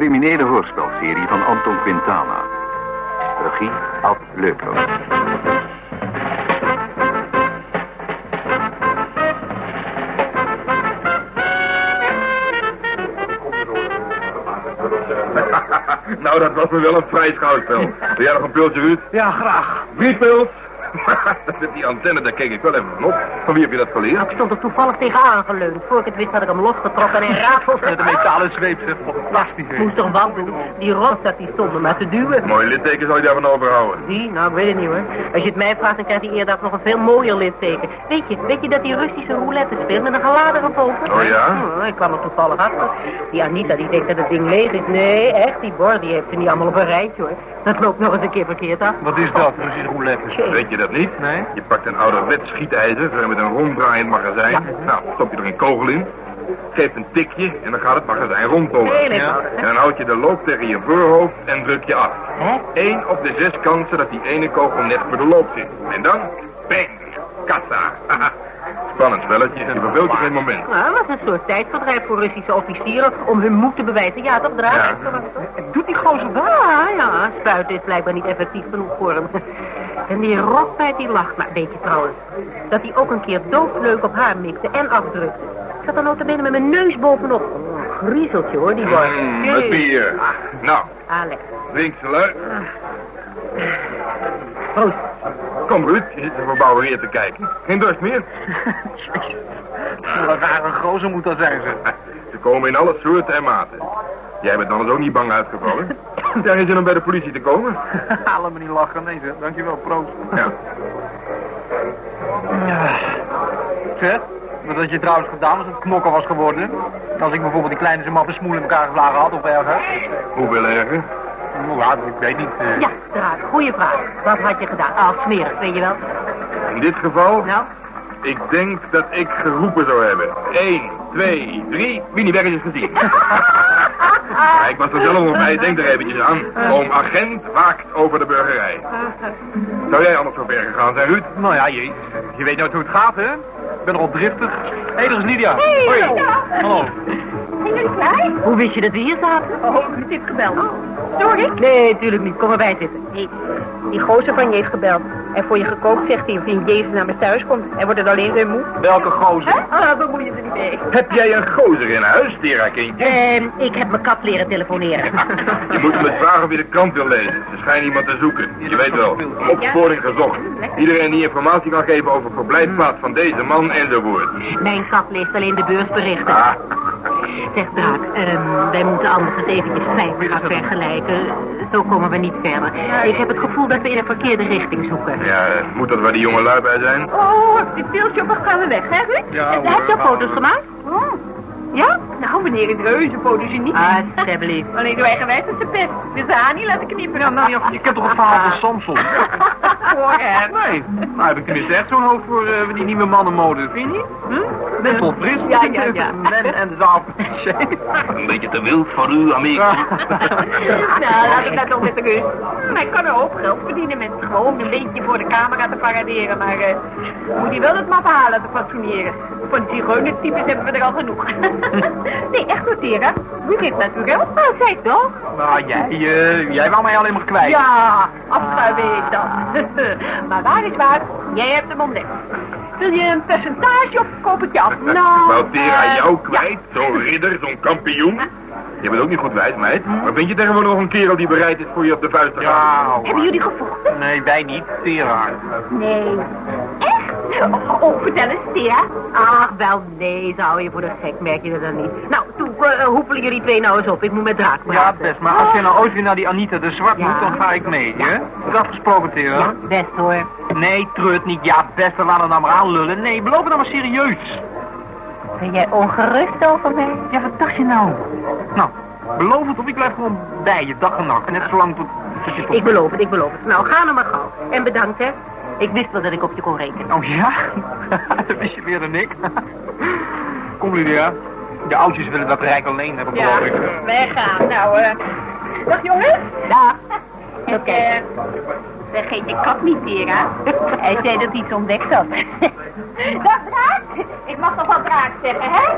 criminele hoorspelserie van Anton Quintana. Regie Ad Leupler. nou, dat was me wel een vrij schouwspel. Wil jij nog een pultje, Ruud? Ja, graag. Wie pult? Met die antenne, daar keek ik wel even van op. Van wie heb je dat geleerd? Ik stond er toevallig tegenaan geleund. Voor ik het wist had ik hem losgetrokken en raadsels Met een metalen zweep, zeg. Fantastisch. Moest toch wat doen? Die rotstad die stond me maar te duwen. Mooi litteken zal je daarvan overhouden. Die? Nou, ik weet het niet hoor. Als je het mij vraagt, dan krijgt hij eerder nog een veel mooier litteken. Weet je, weet je dat die Russische roulette speelt met een geladen gepoten? Oh ja? Hm, ik kwam er toevallig achter. Die Anita, die denkt dat het ding leeg is. Nee, echt, die bord, die heeft ze niet allemaal op een rijtje hoor. Dat loopt nog eens een keer verkeerd af. Wat is dat, Russisch roulette? Weet je dat niet? Nee. Je pakt een ouderwets schietijzer met een ronddraaiend magazijn. Nou, stop je er een kogel in. Geeft een tikje en dan gaat het magazijn rondtollen. Heel Ja. En dan houd je de loop tegen je voorhoofd en druk je af. Hè? Eén op de zes kansen dat die ene kogel net voor de loop zit. En dan, bang, kassa. Spannend spelletje, je verveelt je geen moment. Nou, dat was een soort tijdverdrijf voor Russische officieren om hun moed te bewijzen. Ja, toch, draag? Ja. Doet die gozer dat? Ja, ja, spuiten is blijkbaar niet effectief genoeg voor hem. En die rotpijt die lacht. Maar weet je trouwens, dat hij ook een keer doodleuk op haar mikte en afdrukte. Ik zat er notabene met mijn neus bovenop. Oh, griezeltje hoor, die boy. Mm, het bier. Nou, Alex. drink ze. Proost. Kom Ruud, je zit er verbouwereerd te kijken. Geen dorst meer. Wat een rare gozer moet dat zijn, ze. Ze komen in alle soorten en maten. Jij bent dan eens ook niet bang uitgevallen. Daar is je om bij de politie te komen. Haal me niet lachen. Nee, zeg. Dankjewel, proost. Ja. Zeg, wat had je trouwens gedaan als het knokken was geworden? Als ik bijvoorbeeld die kleine zijn mappen smoel in elkaar geslagen had of erger? Hoeveel erger? Nou, ja, ik weet niet. eh. Ja, draak. Goeie vraag. Wat had je gedaan? Ah, smerig, weet je wel. In dit geval, Nou, ik denk dat ik geroepen zou hebben. 1, 2, 3, wie niet weg is het gezien. Ja, ik was er zelf nog bij, denk er eventjes aan. Oom agent waakt over de burgerij. Zou jij anders zo ver gegaan zijn, Ruud? Nou ja, je, je weet nooit hoe het gaat, hè? Ik ben nogal driftig. Hé, daar is Lydia. Hey, Hoi. Lydia. Hallo. Zijn jullie klaar? hoe wist je dat we hier zaten? Oh, ik heb gebeld. Stoor ik? Nee, natuurlijk niet. Kom erbij zitten. Nee, die gozer van je heeft gebeld. En voor je gekookt zegt hij of hij in Jezus naar me thuis komt. Hij wordt het alleen weer moe. Welke gozer? Hè? Ah, bemoei je er niet mee. Heb jij een gozer in huis, Tera kindje? Ehm, ik heb mijn kat leren telefoneren. Je moet hem eens vragen of je de krant wil lezen. Ze schijnen iemand te zoeken. Je weet wel, opsporing gezocht. Iedereen die informatie kan geven over verblijfplaats van deze man enzovoort. Mijn kat leest alleen de beursberichten. Ah, Zeg Draak, ehm, wij moeten anders eens eventjes feiten gaan vergelijken. Zo komen we niet verder. Ik heb het gevoel dat we in een verkeerde richting zoeken. ja, eh, moet dat waar die jonge lui bij zijn? Oh, dit beeldje op gaan we weg, hè Ruud? Ja, Heb je ook foto's gemaakt? Oh. Ja? Nou, meneer is reuze fotogeniek. Alsjeblieft. Alleen zo eigenwijs als de pest. Dus de haar niet laten knippen. Dan dan Je kent toch het verhaal van Samson? voor hem. Nee. Nou heb ik tenminste echt zo'n hoofd voor eh, die nieuwe mannenmode, vind je niet? Hm? Wel fris. Ja, ja, ja. Men en zaal. Een beetje te wild voor u, Amerika. Nou, laat ik dat toch met de rust. Maar ik kan er ook geld verdienen met gewoon een beetje voor de camera te paraderen. Maar eh moet hij wel het map halen te fatsoeneren. Van zigeunertypes hebben we er al genoeg. nee, echt goed, Tera. Wie geeft natuurlijk wel? Nou, zij toch? Nou, jij, eh, jij wou mij alleen maar kwijt. Ja, afschuiven ik dat. maar waar is waar? Jij hebt hem ontdekt. Wil je een percentage of koop ik je af? Nou, Wou Tera jou kwijt? Zo'n ridder, zo'n kampioen? Je bent ook niet goed wijs, meid. Maar vind je tegenwoordig nog een kerel die bereid is voor je op de vuist te gaan? Ja. Hebben jullie gevochten? Nee, wij niet. Tera. Nee. Oh, oh, vertel eens, Tera. Ach, wel nee, zou je voor de gek, merk je dat dan niet. Nou, toen uh, hoepelen jullie twee nou eens op. Ik moet met Draak Ja, praten. best. Maar als je nou ooit weer naar die Anita de Zwart Ja. moet, dan ga ik mee, hè? Dat afgesproken, Tera? Ja, best hoor. Nee, treurt niet. Ja, best, we laten nou maar aanlullen. Nee, beloof het nou maar serieus. Ben jij ongerust over mij? Ja, wat dacht je nou? Nou, beloof het of ik blijf gewoon bij je, dag en nacht. Net zolang tot, tot je tot... Ik beloof het, ik beloof het. Nou, ga nou maar gauw. En bedankt, hè. Ik wist wel dat ik op je kon rekenen. Oh ja? dat wist je meer dan ik. Kom, Lydia. De oudjes willen dat rijk alleen hebben, Ja, geloof ik. wij gaan. Nou, eh... dag jongens. Dag. Oké. vergeet je kat niet, Tera. Hij zei dat hij iets ontdekt had. dag, Draak. Ik mag nog wel Draak zeggen, hè?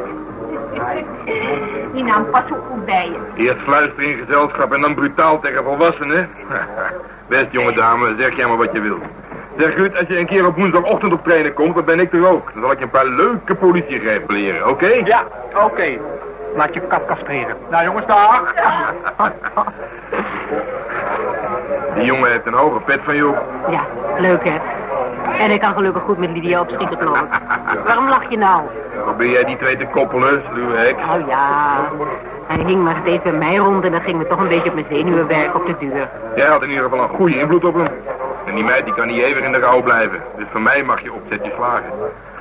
Die naam past zo goed bij je. Eerst fluisteren in gezelschap en dan brutaal tegen volwassenen. Best, jonge dame, zeg jij maar wat je wilt. Zeg Ruud, als je een keer op woensdagochtend op trainen komt, dan ben ik er ook. Dan zal ik je een paar leuke politiegrepen leren, oké? Ja, oké. Laat je kat castreren. Nou jongens, dag. Die jongen heeft een hoge pet van jou. Ja, leuk hè. En ik kan gelukkig goed met Lydia opschieten, geloof ik. Waarom lach je nou? Probeer jij die twee te koppelen, sluwe hek? Oh ja, hij hing maar steeds bij mij rond en dat ging me toch een beetje op mijn zenuwen werken op de duur. Jij had in ieder geval een goede invloed op hem. En die meid die kan niet eeuwig in de rouw blijven. Dus van mij mag je opzetje slagen.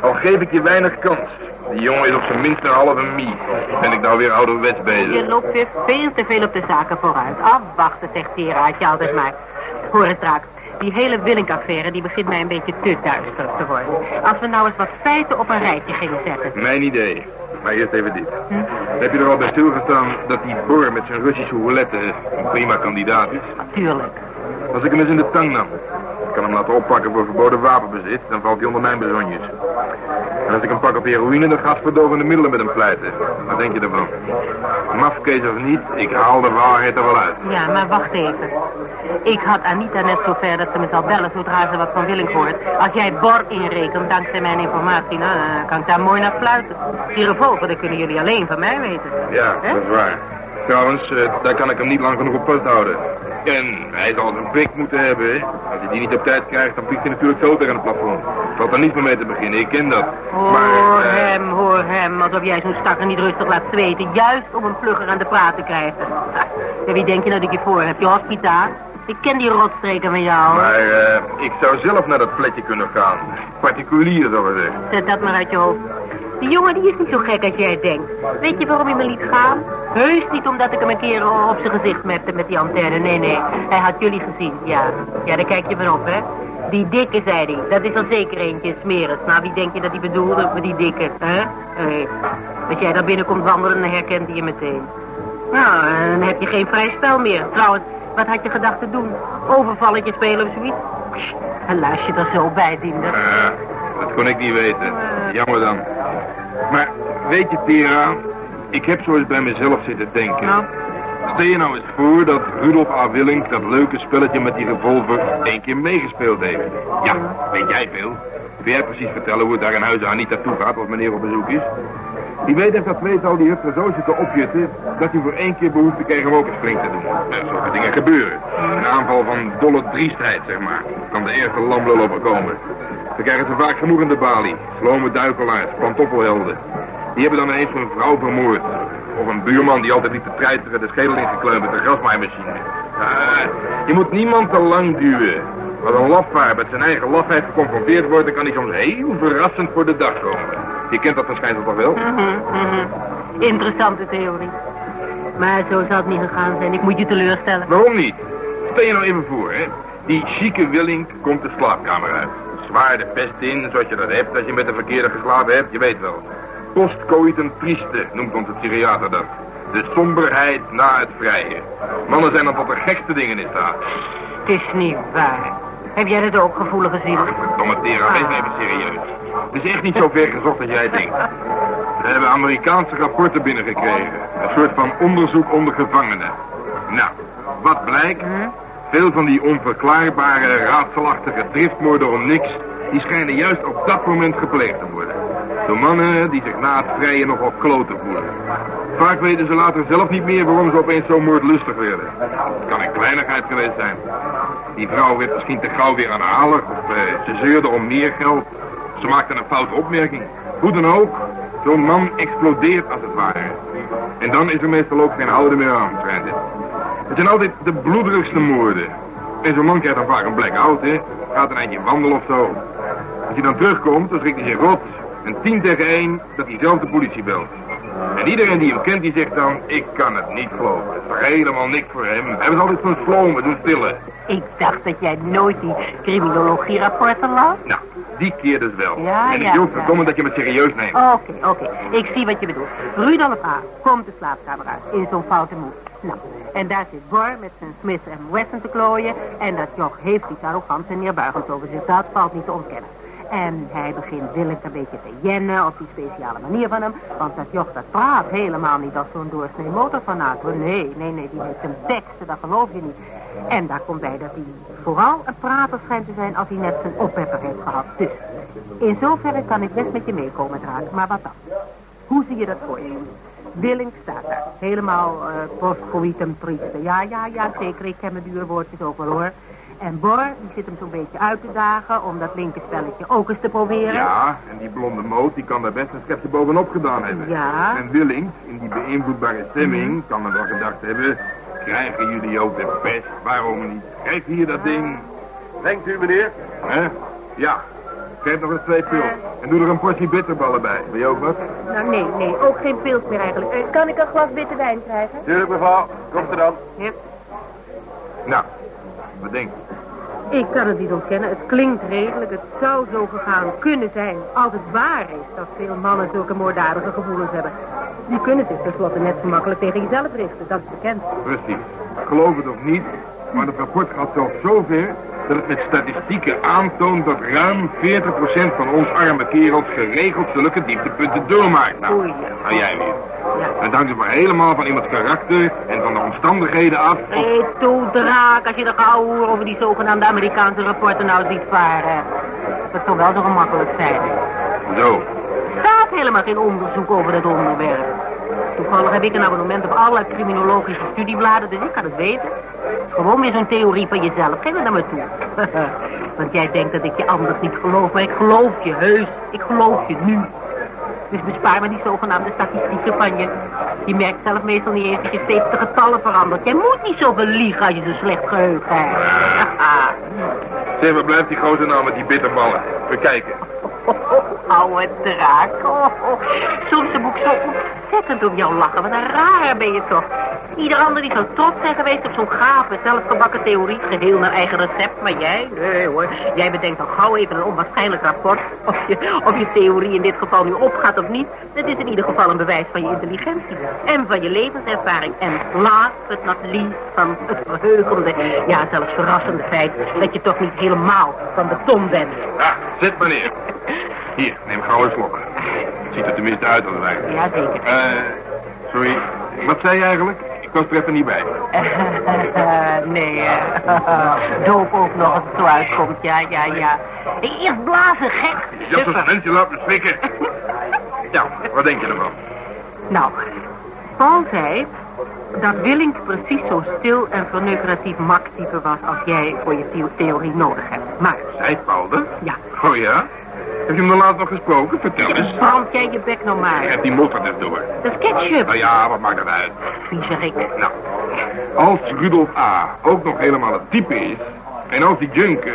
Al geef ik je weinig kans. Die jongen is op zijn minst een halve mie. Ben ik nou weer ouderwets bezig. Je loopt weer veel te veel op de zaken vooruit. Afwachten, zegt Tera, had je altijd maar. Hoor het straks. Die hele Willink-affaire die begint mij een beetje te duister te worden. Als we nou eens wat feiten op een rijtje gingen zetten. Mijn idee. Maar eerst even dit. Heb je er al bij stilgestaan dat die Bor met zijn Russische roulette een prima kandidaat is? Tuurlijk. Als ik hem eens in de tang nam. Ik kan hem laten oppakken voor verboden wapenbezit, dan valt hij onder mijn bezonjes. En als ik hem pak op heroïne, dan gaat verdovende middelen met hem pleiten. Wat denk je ervan? Mafkees of niet, ik haal de waarheid er wel uit. Ja, maar wacht even. Ik had Anita net zover dat ze me zal bellen zodra ze wat van Willink hoort. Als jij Bor inrekent dankzij mijn informatie, nou, dan kan ik daar mooi naar fluiten. Die revolver, dat kunnen jullie alleen van mij weten. Ja, dat is waar. Trouwens, eh, daar kan ik hem niet lang genoeg op post houden. En hij zal zijn prik moeten hebben. hè. Als hij die niet op tijd krijgt, dan vliegt hij natuurlijk zo tegen het plafond. Valt er niet meer mee te beginnen, ik ken dat. Hoor Maar, eh, hem, hoor hem, alsof jij zo'n stakker niet rustig laat zweten. Juist om een plugger aan de praat te krijgen. En wie denk je dat ik je voor heb? Je hospita? Ik ken die rotstreken van jou. maar eh, ik zou zelf naar dat plekje kunnen gaan. Particulier, zo gezegd. Zet dat maar uit je hoofd. Die jongen die is niet zo gek als jij denkt. Weet je waarom hij me liet gaan? Heus niet omdat ik hem een keer op zijn gezicht mepte met die antenne. Nee, nee. Hij had jullie gezien, ja. Ja, daar kijk je van op, hè. Die dikke, zei hij. Dat is al zeker eentje, smerig. Nou, wie denk je dat hij bedoelde met die dikke, hè? Eh, als jij daar binnenkomt wandelen, dan herkent hij je meteen. Nou, dan heb je geen vrij spel meer. Trouwens, wat had je gedacht te doen? Overvalletje spelen of zoiets? En luister je er zo bij, Diender. Eh, dat kon ik niet weten. Jammer dan. Maar weet je, Tera, ik heb zo eens bij mezelf zitten denken. Nou? Stel je nou eens voor dat Rudolf A. Willink dat leuke spelletje met die revolver één keer meegespeeld heeft. Ja, weet jij veel? Kun jij precies vertellen hoe het daar in huis aan niet naartoe gaat als meneer op bezoek is? Die weet heeft dat tweetal die er zo zitten opjutten dat hij voor één keer behoefte kreeg om ook een spring te doen. Zulke dingen gebeuren. Een aanval van dolle driestheid, zeg maar. Kan de eerste lamlul overkomen. Dan krijgen ze vaak genoeg in de balie. Slome duikelaars, pantoffelhelden. Die hebben dan ineens een vrouw vermoord. Of een buurman die altijd liep te treiteren de schedel ingekleumd met de grasmaaimachine. Ah, je moet niemand te lang duwen. Als een lafaard met zijn eigen lafheid geconfronteerd wordt, dan kan hij soms heel verrassend voor de dag komen. Je kent dat waarschijnlijk toch wel? Mhm, mhm. Interessante theorie. Maar zo zal het niet gegaan zijn. Ik moet je teleurstellen. Waarom niet? Stel je nou even voor, hè. Die chique Willink komt de slaapkamer uit. Zwaar de pest in, zoals je dat hebt als je met de verkeerde geslapen hebt, je weet wel. Postcoitum trieste noemt onze psychiater dat. De somberheid na het vrije. Mannen zijn dan tot de gekste dingen in staat. Het is niet waar. Heb jij dat ook, gevoelige ziel? Domme Tera, wees nou even serieus. Het is echt niet zo ver gezocht als jij denkt. We hebben Amerikaanse rapporten binnengekregen. Een soort van onderzoek onder gevangenen. Nou, wat blijkt? Veel van die onverklaarbare, raadselachtige driftmoorden om niks... die schijnen juist op dat moment gepleegd te worden. Door mannen die zich na het vrije nogal kloten voelen. Vaak weten ze later zelf niet meer waarom ze opeens zo moordlustig werden. Het kan een kleinigheid geweest zijn. Die vrouw werd misschien te gauw weer aanhalig... of eh, ze zeurde om meer geld... Ze maakte een foute opmerking. Hoe dan ook, zo'n man explodeert als het ware. En dan is er meestal ook geen houden meer aan, schijnt het. Het zijn altijd de bloederigste moorden. En zo'n man krijgt dan vaak een blackout, hè. Gaat een eindje wandelen of zo. Als hij dan terugkomt, dan schrikt hij zich rot. En tien tegen één dat hij zelf de politie belt. En iedereen die hem kent, die zegt dan... Ik kan het niet geloven. Het is toch helemaal niks voor hem. Hij was altijd zo'n slomen, zo'n stille. Ik dacht dat jij nooit die criminologie-rapporten las. Nou, die keer dus wel. Ja, en ik ja, wil ja. voorkomen dat je me serieus neemt. Oké, oké. Ik zie wat je bedoelt. Rudolf A. komt de slaapkamer uit in zo'n foute moed. Nou, en daar zit Bor met zijn Smith en Wesson te klooien. En dat joch heeft iets arrogant en neerbuigend over zich. Dat valt niet te ontkennen. En hij begint Willink een beetje te jennen op die speciale manier van hem. Want dat joch dat praat helemaal niet als zo'n doorsnee motorfanaat. Nee, nee, nee, die heeft een teksten, dat geloof je niet. En daar komt bij dat hij vooral een prater schijnt te zijn als hij net zijn oppepper heeft gehad. Dus in zoverre kan ik best met je meekomen, Draak. Maar wat dan? Hoe zie je dat voor je? Willink staat daar. Helemaal uh, postcoitum trieste. Ja, ja, ja, zeker. Ik ken mijn dure woordjes ook wel hoor. En Bor, die zit hem zo'n beetje uit te dagen om dat linkerspelletje ook eens te proberen. Ja, en die blonde moot, die kan daar best een schepje bovenop gedaan hebben. Ja. En Willink, in die beïnvloedbare stemming, kan er wel gedacht hebben... Krijgen jullie ook de pest? Waarom niet? Kijk hier dat ding. Denkt u, meneer? Hè? Ja. Geef nog eens twee pils. En doe er een portie bitterballen bij. Wil je ook wat? Nou, nee, nee, ook geen pils meer eigenlijk. Eh, kan ik een glas witte wijn krijgen? Tuurlijk, mevrouw. Komt er dan. Ja. Nou, wat denk je? Ik kan het niet ontkennen. Het klinkt redelijk. Het zou zo gegaan kunnen zijn als het waar is dat veel mannen zulke moorddadige gevoelens hebben. Die kunnen zich tenslotte net zo makkelijk tegen jezelf richten. Dat is bekend. Precies. Geloof het of niet, maar het rapport gaat zelfs zover dat het met statistieken aantoont dat ruim 40% van ons arme kerels geregeld zulke dieptepunten doormaakt. Nou, nou jij weer. Ja. Het hangt er maar helemaal van iemands karakter en van de omstandigheden af. of- Hé, hey, toe draak, als je de gauw hoer over die zogenaamde Amerikaanse rapporten nou ziet varen. Dat zou wel zo gemakkelijk zijn. Zo. Er staat helemaal geen onderzoek over dat onderwerp. Toevallig heb ik een abonnement op alle criminologische studiebladen, dus ik kan het weten. Gewoon weer zo'n theorie van jezelf. Geef het naar me toe. Want jij denkt dat ik je anders niet geloof, maar ik geloof je heus. Ik geloof je nu. Dus bespaar me die zogenaamde statistieken van je. Je merkt zelf meestal niet eens dat je steeds de getallen verandert. Jij moet niet zoveel liegen als je zo'n slecht geheugen hebt. Zeg, waar blijft die gozer nou met die bitterballen? We kijken. Oude draak. Oh, oh. Soms moet ik zo ontzettend om jou lachen. Wat een rare ben je toch. Ieder ander die zou trots zijn geweest op zo'n gave, zelfgebakken theorie. Geheel naar eigen recept. Maar jij? Nee hoor. Jij bedenkt al gauw even een onwaarschijnlijk rapport. Of je, of je theorie in dit geval nu opgaat of niet. Dat is in ieder geval een bewijs van je intelligentie. En van je levenservaring. En last but not least van het verheugende, ja zelfs verrassende feit... dat je toch niet helemaal van de tom bent. Ja, zet maar neer. Hier, neem gauw een slok. Ziet er tenminste uit als wij. Ja, zeker. Eh, sorry. Wat zei je eigenlijk? Ik was er even niet bij. nee, eh, doop ook nog als het zo uitkomt. Ja, ja, ja. Eerst blazen, gek. Ja, zo'n mensen laat me schrikken. Ja, wat denk je ervan? Nou, Paul zei dat Willink precies zo stil en verneukeratief maktype was als jij voor je theo- theorie nodig hebt. Maar, Zei Paul dat? ja, Oh ja? Heb je hem dan laatst nog gesproken? Vertel eens. brand jij je bek nou maar. Geef die motor dus door. Dat is ketchup, Nou ja, wat maakt dat uit? viezerik. Nou, als Rudolf A. ook nog helemaal het type is... en als die junk, eh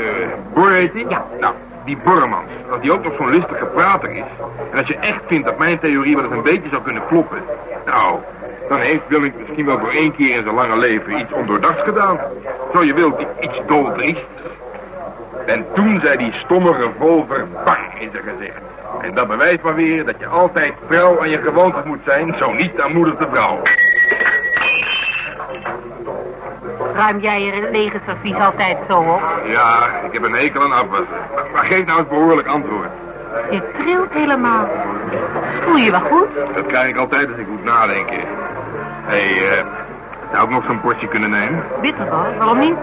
Bor heet die? Ja. Nou, die Borremans, als die ook nog zo'n listige prater is... en als je echt vindt dat mijn theorie wel eens een beetje zou kunnen kloppen... nou, dan heeft Willink misschien wel voor één keer in zijn lange leven iets ondoordachts gedaan. Zo je wilt, iets doldriests. En toen zei die stomme revolver bang in zijn gezicht. En dat bewijst maar weer dat je altijd trouw aan je gewoontes moet zijn, zo niet aan moeder te vrouw. Ruim jij je lege servies altijd zo op? Ja, ik heb een hekel aan afwassen. Maar, maar geef nou eens behoorlijk antwoord. Je trilt helemaal. Voel je je wel goed? Dat krijg ik altijd als ik moet nadenken. Hé, hey, eh, zou ik nog zo'n portje kunnen nemen? Bitterbal, waarom niet?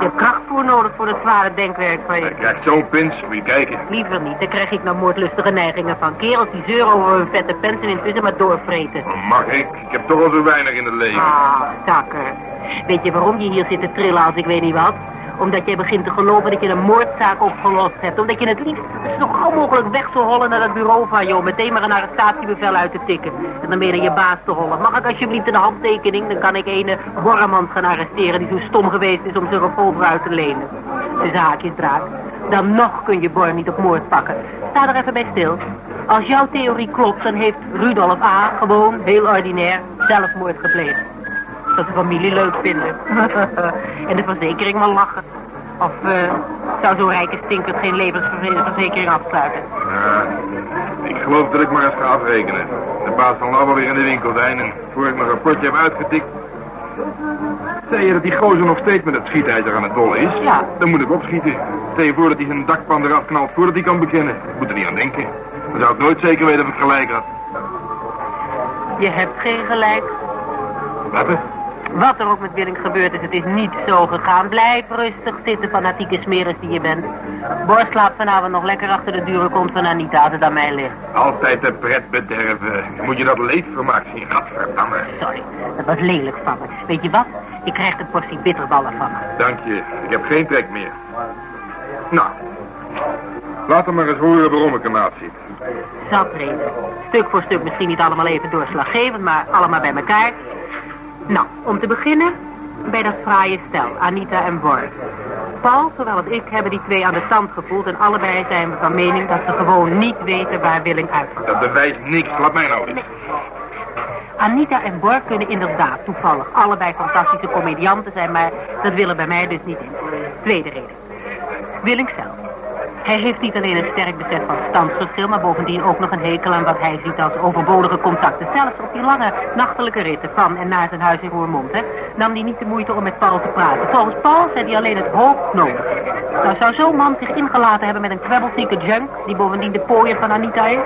Je hebt krachtvoer nodig voor het zware denkwerk van je. Krijg zo'n pins, moet je kijken. Liever niet, daar krijg ik nou moordlustige neigingen van. Kerels die zeuren over hun vette pens en intussen maar doorvreten. Mag ik? Ik heb toch al zo weinig in het leven. Ah, takker. Weet je waarom je hier zit te trillen als ik weet niet wat? Omdat jij begint te geloven dat je een moordzaak opgelost hebt. Omdat je het liefst zo gauw mogelijk weg zou hollen naar dat bureau van jou. Meteen maar een arrestatiebevel uit te tikken. En dan meer naar je baas te hollen. Mag ik alsjeblieft een handtekening? Dan kan ik ene Borremans gaan arresteren die zo stom geweest is om zijn revolver uit te lenen. Dus haakjes draak. Dan nog kun je Bor niet op moord pakken. Sta er even bij stil. Als jouw theorie klopt, dan heeft Rudolf A. gewoon, heel ordinair, zelfmoord gepleegd. Dat de familie leuk vinden. en de verzekering maar lachen. Of eh, zou zo'n rijke stinkert geen levensverzekering afsluiten? Ja, ik geloof dat ik maar eens ga afrekenen. De baas nou wel weer in de winkel zijn en voor ik mijn rapportje heb uitgetikt... Zei je dat die gozer nog steeds met het schietijzer aan het dol is? Ja. Dan moet ik opschieten. Stel je voor dat hij zijn dakpan eraf knalt voordat hij kan bekennen. Ik moet er niet aan denken. Dan zou ik nooit zeker weten of ik gelijk had. Je hebt geen gelijk. Wat? Wat er ook met Willink gebeurd is, het is niet zo gegaan. Blijf rustig zitten, fanatieke smeris die je bent. Bor slaapt vanavond nog lekker achter de dure kont van Anita als het aan mij ligt. Altijd de pret bederven. Moet je dat leedvermaak zien, gadverdamme. Sorry, dat was lelijk van me. Weet je wat? Ik krijg een portie bitterballen van me. Dank je. Ik heb geen trek meer. Nou. Laat hem maar eens horen waarom ik ernaast zit. Zat reden. Stuk voor stuk misschien niet allemaal even doorslaggevend, maar allemaal bij elkaar. Nou, om te beginnen bij dat fraaie stel, Anita en Bor. Paul, zowel als ik, hebben die twee aan de tand gevoeld... en allebei zijn we van mening dat ze gewoon niet weten waar Willink uitgaat. Dat bewijst niks. Laat mij nou eens. Anita en Bor kunnen inderdaad toevallig allebei fantastische comedianten zijn... maar dat willen bij mij dus niet in. Tweede reden. Willink zelf. Hij heeft niet alleen een sterk besef van standsverschil... maar bovendien ook nog een hekel aan wat hij ziet als overbodige contacten. Zelfs op die lange nachtelijke ritten van en naar zijn huis in Roermond... Hè, nam hij niet de moeite om met Paul te praten. Volgens Paul zei hij alleen het hoofd nodig. Nou, zou zo'n man zich ingelaten hebben met een kwebbelzieke junk... die bovendien de pooier van Anita is?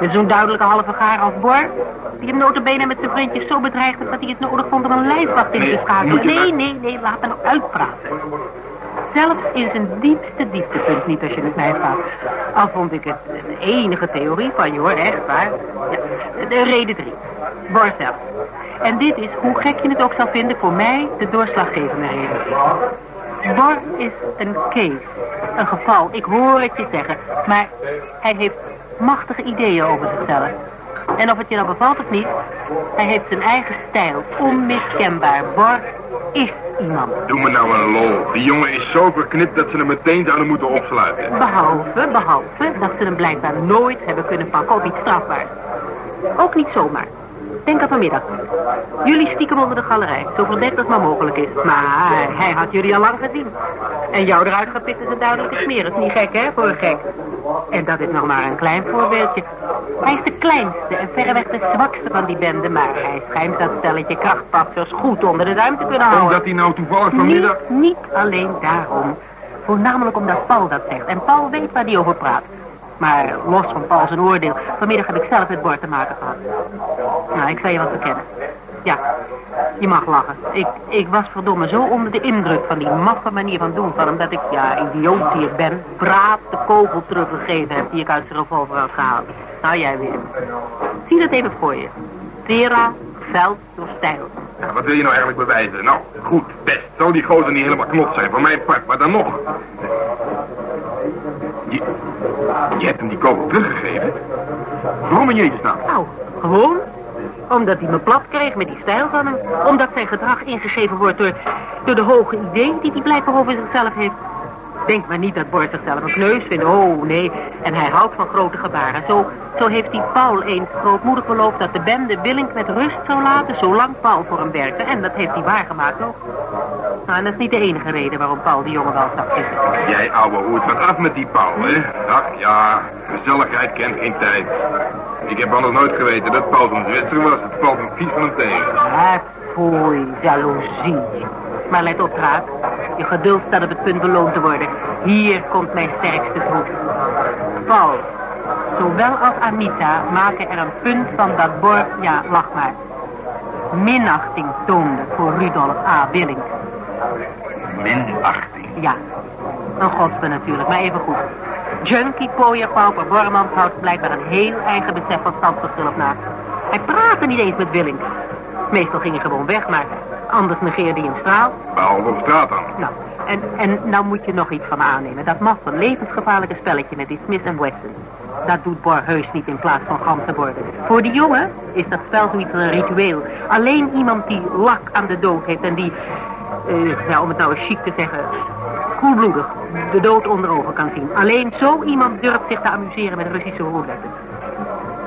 Met zo'n duidelijke halve gaar als Bor... die hem notabene met zijn vriendjes zo bedreigd dat hij het nodig vond om een lijfwacht in te schakelen. Nee, nee, nee, laat nou uitpraten. Zelfs in zijn diepste dieptepunt niet als je het mij vraagt. Al vond ik het de enige theorie van je hoor, echt waar. Ja, de reden drie. Bor zelf. En dit is, hoe gek je het ook zal vinden, voor mij de doorslaggevende reden. Bor is een case. Een geval, ik hoor het je zeggen. Maar hij heeft machtige ideeën over zichzelf. En of het je dan bevalt of niet, hij heeft zijn eigen stijl. Onmiskenbaar. Bor is iemand. Doe me nou een lol. Die jongen is zo verknipt dat ze hem meteen zouden moeten opsluiten. Behalve, behalve dat ze hem blijkbaar nooit hebben kunnen pakken op iets strafbaars. Ook niet zomaar. Denk aan vanmiddag. Jullie stiekem onder de galerij, zo verdekt als maar mogelijk is. Maar hij had jullie al lang gezien. En jou eruit gepikt is een duidelijke smeer. Is niet gek, hè, voor een gek. En dat is nog maar een klein voorbeeldje. Hij is de kleinste en verreweg de zwakste van die bende, maar hij schijnt dat stelletje krachtpatsers goed onder de duim te kunnen houden. Omdat hij nou toevallig vanmiddag... Niet, niet alleen daarom. Voornamelijk omdat Paul dat zegt. En Paul weet waar hij over praat. Maar los van Paul zijn oordeel. Vanmiddag heb ik zelf met Bord te maken gehad. Nou, ik zal je wat bekennen. Ja, je mag lachen. Ik, ik was verdomme zo onder de indruk van die maffe manier van doen van hem... dat ik, ja, idioot die ik ben, braaf de kogel teruggegeven heb... die ik uit zijn revolver had gehaald. Nou, jij weer. Zie dat even voor je. Vera, veld door stijl. Ja, wat wil je nou eigenlijk bewijzen? Nou, goed, best. Zal die gozer niet helemaal knot zijn, voor mijn part, maar dan nog. Je, je hebt hem die kogel teruggegeven? Waarom in Jezus naam? Nou, gewoon omdat hij me plat kreeg met die stijl van hem. Omdat zijn gedrag ingegeven wordt door, door de hoge ideeën die hij blijkbaar over zichzelf heeft. Denk maar niet dat Bord zichzelf een kneus vindt. Oh, nee. En hij houdt van grote gebaren. Zo, zo heeft hij Paul eens grootmoedig beloofd dat de bende Willink met rust zou laten... zolang Paul voor hem werkte. En dat heeft hij waargemaakt ook. Nou, en dat is niet de enige reden waarom Paul die jongen wel zag zitten. Jij ouwe hoed, wat af met die Paul, hè? Ach ja, gezelligheid kent geen tijd. Ik heb anders nooit geweten dat Paul zo'n Zwitser was. Het valt me vies van hem tegen. Ah, foei, jaloezie. Maar let op, Draak. Je geduld staat op het punt beloond te worden. Hier komt mijn sterkste troef. Paul, zowel als Anita maken er een punt van dat Bor, ja, lach maar, minachting toonde voor Rudolf A. Willink. Minachting. Ja, een godste natuurlijk, maar even goed. Junkie, pooier, pauper, Bormans houdt blijkbaar een heel eigen besef van standsverschil op na. Hij praatte niet eens met Willink. Meestal ging hij gewoon weg, maar anders negeerde hij een straal. Behalve op straat dan. Nou, en, en nou moet je nog iets van me aannemen. Dat maf een levensgevaarlijke spelletje met die Smith Wesson. Dat doet Bor heus niet in plaats van ganzenborden. Voor die jongen is dat spel zoiets een ritueel. Alleen iemand die lak aan de dood heeft en die, ja, om het nou eens chic te zeggen, koelbloedig de dood onder ogen kan zien. Alleen zo iemand durft zich te amuseren met Russische roulette.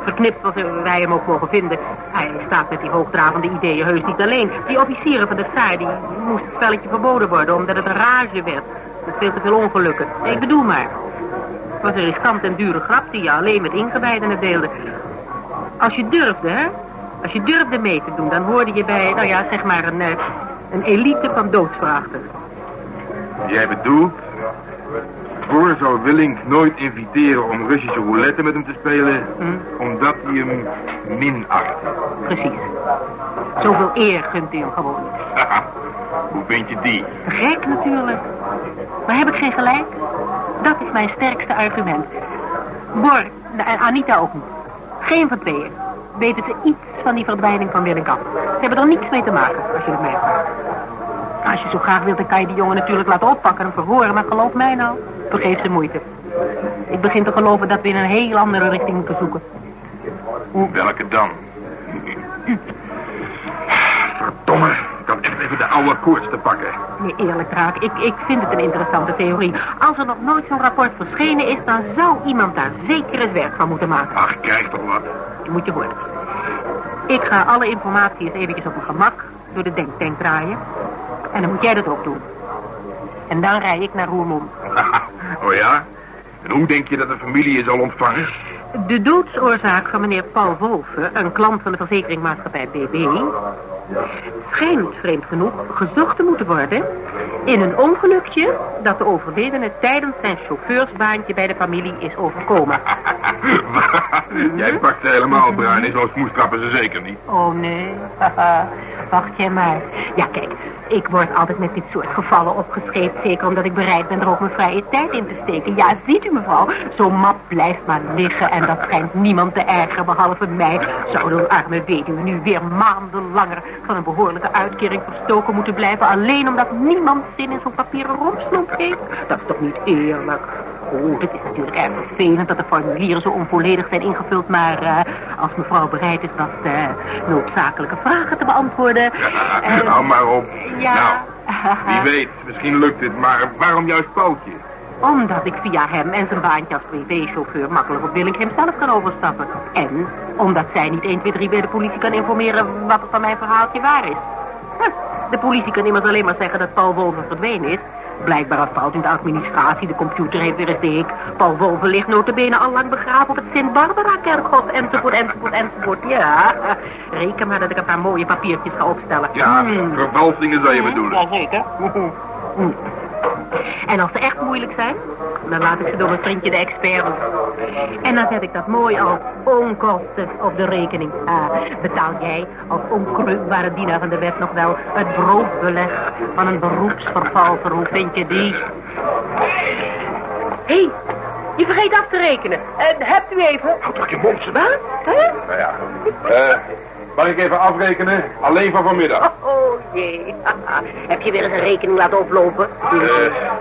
Verknipt als wij hem ook mogen vinden. Hij staat met die hoogdravende ideeën heus niet alleen. Die officieren van de Saar, die moest het spelletje verboden worden omdat het een rage werd. Met veel te veel ongelukken. Ik bedoel maar. Het was een riskant en dure grap die je alleen met ingewijden deelde. Als je durfde, hè? Als je durfde mee te doen, dan hoorde je bij, nou ja, zeg maar een, eh, een elite van doodsvrachters. Jij bedoelt... Voor zou Willink nooit inviteren om Russische roulette met hem te spelen... omdat hij hem minacht. Precies. Zoveel eer gunt hij hem gewoon. Hoe vind je die? Gek natuurlijk. Maar heb ik geen gelijk? Dat is mijn sterkste argument. Bor en Anita ook niet. Geen van tweeën. Weten ze iets van die verdwijning van Willem af. Ze hebben er niks mee te maken, als je het mij vraagt. Als je zo graag wilt, dan kan je die jongen natuurlijk laten oppakken en verhoren. Maar geloof mij nou, vergeef ze moeite. Ik begin te geloven dat we in een heel andere richting moeten zoeken. Welke dan? Verdomme, ik had echt even de oude koorts te pakken. Nee, eerlijk raak, ik, ik vind het een interessante theorie. Als er nog nooit zo'n rapport verschenen is, dan zou iemand daar zeker het werk van moeten maken. Ach, krijg toch wat. Je moet je horen. Ik ga alle informatie eens eventjes op mijn gemak door de denktank draaien. En dan moet jij dat ook doen. En dan rij ik naar Roermond. oh ja? En hoe denk je dat de familie je zal ontvangen? De doodsoorzaak van meneer Paul Wolfe, een klant van de verzekeringmaatschappij BB... schijnt, vreemd genoeg, gezocht te moeten worden... in een ongelukje dat de overledene tijdens zijn chauffeursbaantje bij de familie is overkomen. Jij pakt ze helemaal bruin en zo'n trappen ze zeker niet. Oh nee, wacht jij maar. Ja kijk, ik word altijd met dit soort gevallen opgeschreven, zeker omdat ik bereid ben er ook mijn vrije tijd in te steken. Ja, ziet u mevrouw, zo'n map blijft maar liggen en dat schijnt niemand te ergeren behalve mij. Zou de arme weduwe nu weer maanden langer van een behoorlijke uitkering verstoken moeten blijven, alleen omdat niemand zin in zo'n papieren rompslomp heeft? Dat is toch niet eerlijk? Oh, het is natuurlijk erg vervelend dat de formulieren zo onvolledig zijn ingevuld, maar eh, als mevrouw bereid is wat eh, noodzakelijke vragen te beantwoorden... eh, Hou maar op. ja. Nou, wie weet, misschien lukt het, maar waarom juist Paultje? Omdat ik via hem en zijn baantje als privéchauffeur makkelijk op Willingham zelf kan overstappen. En omdat zij niet 1, 2, 3 bij de politie kan informeren wat er van mijn verhaaltje waar is. Huh, De politie kan immers alleen maar zeggen dat Paul Wolver verdwenen is. Blijkbaar had fout in de administratie, de computer heeft weer eens de hik. Paul Wolver ligt notabene al lang begraven op het Sint-Barbara-kerkhof, enzovoort, enzovoort, enzovoort. Ja, reken maar dat ik een paar mooie papiertjes ga opstellen. Ja, Hmm. vervalsingen zou je bedoelen. Jazeker. Hmm. En als ze echt moeilijk zijn, dan laat ik ze door mijn vriendje de expert doen. En dan zet ik dat mooi als onkosten op de rekening. Ah, betaal jij als onkreukbare dienaar van de wet nog wel het broodbeleg van een beroepsvervalser? Hoe vind je die? Hé, hey, je vergeet af te rekenen. Eh, hebt u even? Houd toch je mond, ze. Wat? Hè? Nou ja. Eh, mag ik even afrekenen? Alleen van vanmiddag. Oh jee. Heb je weer eens een rekening laten oplopen? Eh,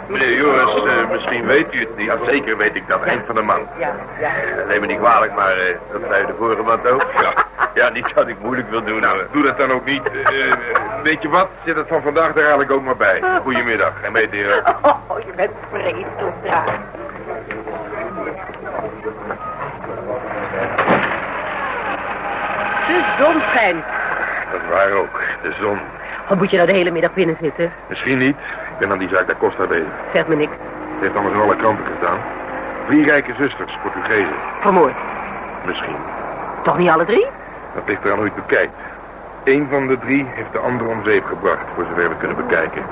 meneer Joris, eh, misschien weet u het niet. Ja, zeker weet ik dat, eind van de maand. Ja, ja. Eh, Neem me niet kwalijk, maar dat zei de vorige maand ook. Ja, ja niet dat ik moeilijk wil doen. Nou, doe dat dan ook niet. Weet je wat? Zet het van vandaag er eigenlijk ook maar bij. Goedemiddag. En mee, heren. Oh, je bent vreselijk traag. Zon schijnt. Dat waar ook, de zon. Of moet je nou de hele middag binnen zitten? Misschien niet. Ik ben aan die zaak da Costa bezig. Zeg me niks. Het heeft anders in alle kranten gestaan. Drie rijke zusters, Portugezen. Vermoord. Misschien. Toch niet alle drie? Dat ligt eraan hoe je het bekijkt. Eén van de drie heeft de ander om zeep gebracht, voor zover we kunnen bekijken.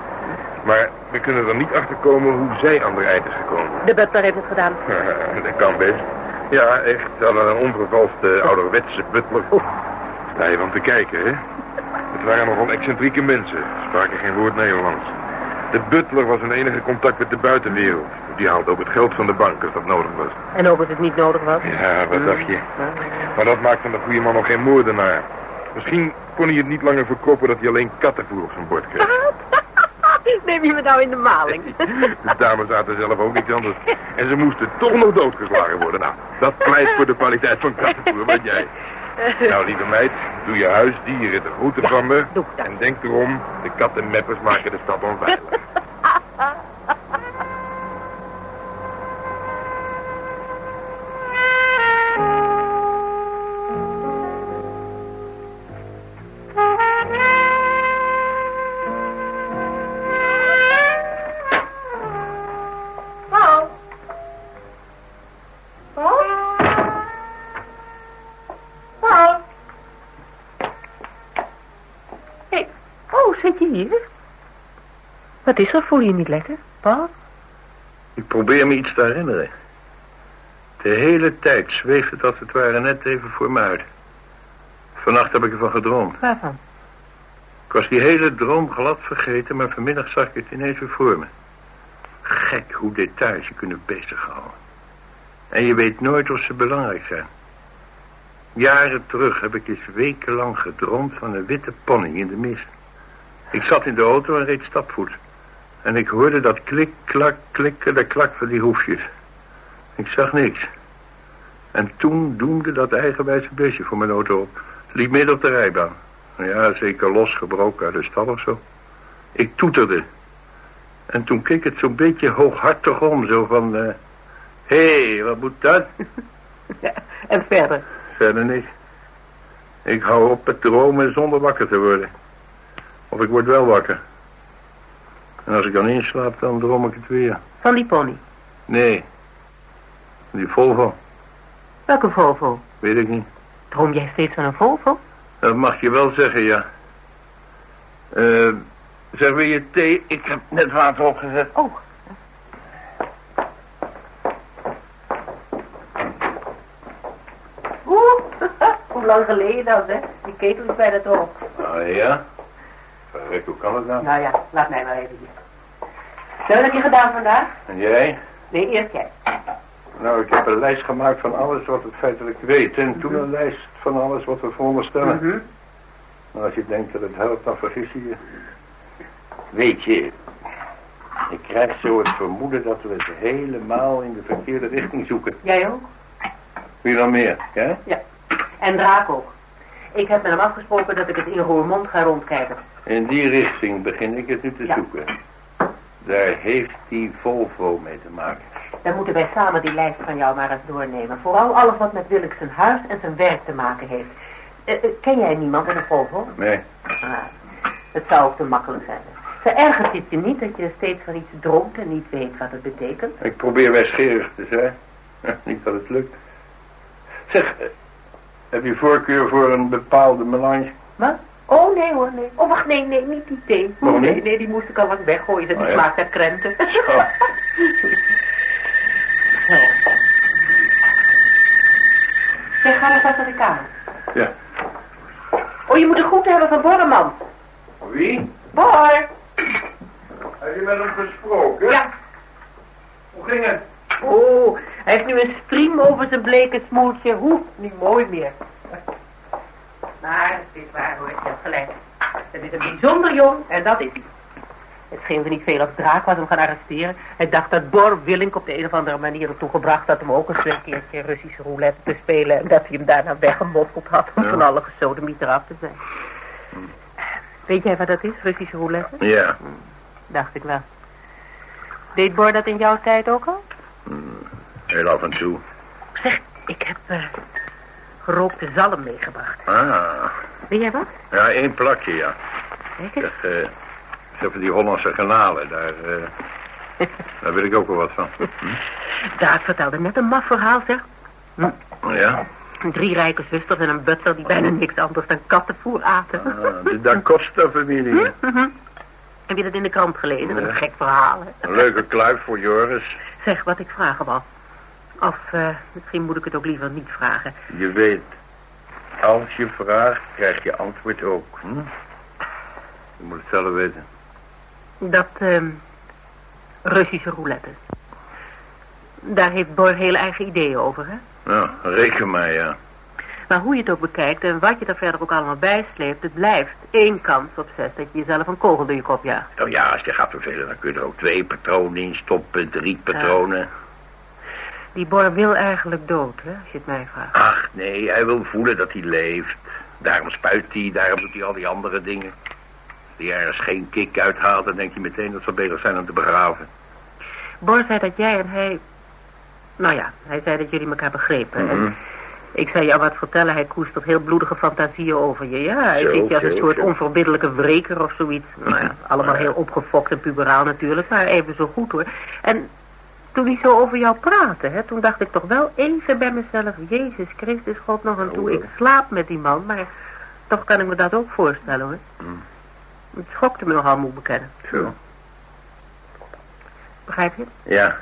Maar we kunnen er niet achter komen hoe zij aan de eind is gekomen. De butler heeft het gedaan. dat kan best. Ja, echt. Hadden een onvervalste ouderwetse butler. Je van te kijken, hè? Het waren nogal excentrieke mensen. Spraken geen woord Nederlands. De butler was hun enige contact met de buitenwereld. Die haalde ook het geld van de bank als dat nodig was. En ook als het niet nodig was. Ja, wat dacht je? Maar dat maakt van de goede man nog geen moordenaar. Misschien kon hij het niet langer verkroppen dat hij alleen kattenvoer op zijn bord kreeg. Neem je me nou in de maling? De dames zaten zelf ook niks anders. En ze moesten toch nog doodgeslagen worden. Nou, dat pleit voor de kwaliteit van kattenvoer, wat jij. Nou, lieve meid, doe je huisdieren de groeten van me. doe ik dat. En denk erom, de kattenmeppers maken de stad onveilig. Wat is er? Voel je je niet lekker, Paul? Ik probeer me iets te herinneren. De hele tijd zweeft het als het ware net even voor me uit. Vannacht heb ik ervan gedroomd. Waarvan? Ik was die hele droom glad vergeten, maar vanmiddag zag ik het ineens weer voor me. Gek hoe details je kunnen bezighouden. En je weet nooit of ze belangrijk zijn. Jaren terug heb ik eens wekenlang gedroomd van een witte pony in de mist. Ik zat in de auto en reed stapvoet. En ik hoorde dat klik, klak, klikken, de klak van die hoefjes. Ik zag niks. En toen doemde dat eigenwijze beestje voor mijn auto op. Het liep midden op de rijbaan. Ja, zeker losgebroken uit de stal of zo. Ik toeterde. En toen keek het zo'n beetje hooghartig om, zo van... Hé, hey, wat moet dat? Ja, en verder? Verder niet. Ik hou op met dromen zonder wakker te worden. Of ik word wel wakker. En als ik dan inslaap, dan droom ik het weer. Van die pony. Nee. Die Volvo, Welke Volvo? weet ik niet. Droom jij steeds van een Volvo? Dat mag je wel zeggen, ja. Eh, zeg, wil je thee? Ik heb net water opgezet. Oh. Oeh, hoe lang geleden nou, zeg? Die ketel is bijna erop. Ah, ja? Verrek, hoe kan het nou? Nou ja, laat mij maar even hier. Zo, wat heb je gedaan vandaag? En jij? Nee, eerst jij. Nou, ik heb een lijst gemaakt van alles wat het feitelijk weet. En toen een lijst van alles wat we veronderstellen. Mhm. Maar als je denkt dat het helpt, dan vergis je je. Weet je, ik krijg zo het vermoeden dat we het helemaal in de verkeerde richting zoeken. Jij ook? Wie dan meer, hè? Ja. En Draak ook. Ik heb met hem afgesproken dat ik het in Roermond ga rondkijken. In die richting begin ik het nu te Ja. zoeken. Daar heeft die Volvo mee te maken. Dan moeten wij samen die lijst van jou maar eens doornemen. Vooral alles wat met Willink zijn huis en zijn werk te maken heeft. Eh, eh, ken jij niemand in een Volvo? Nee, Ah, het zou ook te makkelijk zijn. Verergert het je niet dat je steeds van iets droomt en niet weet wat het betekent? ik probeer wijsgerig te zijn. Niet dat het lukt. Zeg, eh, heb je voorkeur voor een bepaalde melange? Wat? Oh, nee hoor, nee. Oh, wacht, nee, nee, niet die thee. Waarom nee, nee, die moest ik al lang weggooien. Dat Oh, die ja. smaakt naar krenten. Oh. Zo. Zeg, ga naar de kamer. Ja. Oh, je moet de groeten hebben van Borreman. Wie? Bor! Heb je met hem gesproken? Ja. Hoe ging het? Oh, hij heeft nu een striem over zijn bleke smoeltje. Hoe, niet mooi meer. Maar het is waar hoor, je hebt gelijk. Het is een bijzonder jong en dat is hij. Het scheelde niet veel als Draak was hem gaan arresteren. Hij dacht dat Bor Willink op de een of andere manier ertoe gebracht had hem ook eens een keertje Russische roulette te spelen. En dat hij hem daarna weggemoffeld had om Ja. van alle gesodemiet eraf te zijn. Weet jij wat dat is, Russische roulette? Ja. Dacht ik wel. Deed Bor dat in jouw tijd ook al? Heel af en toe. Zeg, ik heb eh, gerookte zalm meegebracht. Ah. Weet jij wat? Ja, één plakje, ja. Kijk eens. Zeg, eh, zeg van die Hollandse granalen, daar, eh, daar wil ik ook wel wat van. Daad vertelde net een maf verhaal, zeg. Ja? Drie rijke zusters en een butler die bijna niks anders dan kattenvoer aten. Ah, de Da Costa-familie. hè? Heb je dat in de krant gelezen? Wat een Ja. gek verhaal. hè? Een leuke kluif voor Joris. Zeg, wat ik vragen wou. Of eh, misschien moet ik het ook liever niet vragen. Je weet, als je vraagt, krijg je antwoord ook. Hm? Je moet het zelf weten. Dat ehm, Russische roulette. Daar heeft Bor hele eigen ideeën over, hè? Nou, reken maar, ja. Maar hoe je het ook bekijkt en wat je er verder ook allemaal bij sleept, het blijft één kans op zes dat je jezelf een kogel door je kop jaagt. Nou ja, als je gaat vervelen, dan kun je er ook twee patronen in stoppen, drie patronen. Die Bor wil eigenlijk dood, hè, als je het mij vraagt. Ach, nee, hij wil voelen dat hij leeft. Daarom spuit hij, daarom doet hij al die andere dingen. Als hij ergens geen kick uithaalt, dan denk je meteen dat ze beter zijn om te begraven. Bor zei dat jij en hij... Nou ja, hij zei dat jullie elkaar begrepen. Mhm. En ik zei jou wat vertellen, hij koestert heel bloedige fantasieën over je. Ja, hij ziet je als een soort zo. onverbiddelijke wreker of zoiets. Nou ja, allemaal heel opgefokt en puberaal natuurlijk, maar even zo goed hoor. En toen hij zo over jou praatte, hè, toen dacht ik toch wel even bij mezelf... Jezus Christus, God nog aan toe, Oh, ik slaap met die man, maar toch kan ik me dat ook voorstellen hoor. Het schokte me nogal, moet ik bekennen. Zo. Begrijp je? Ja.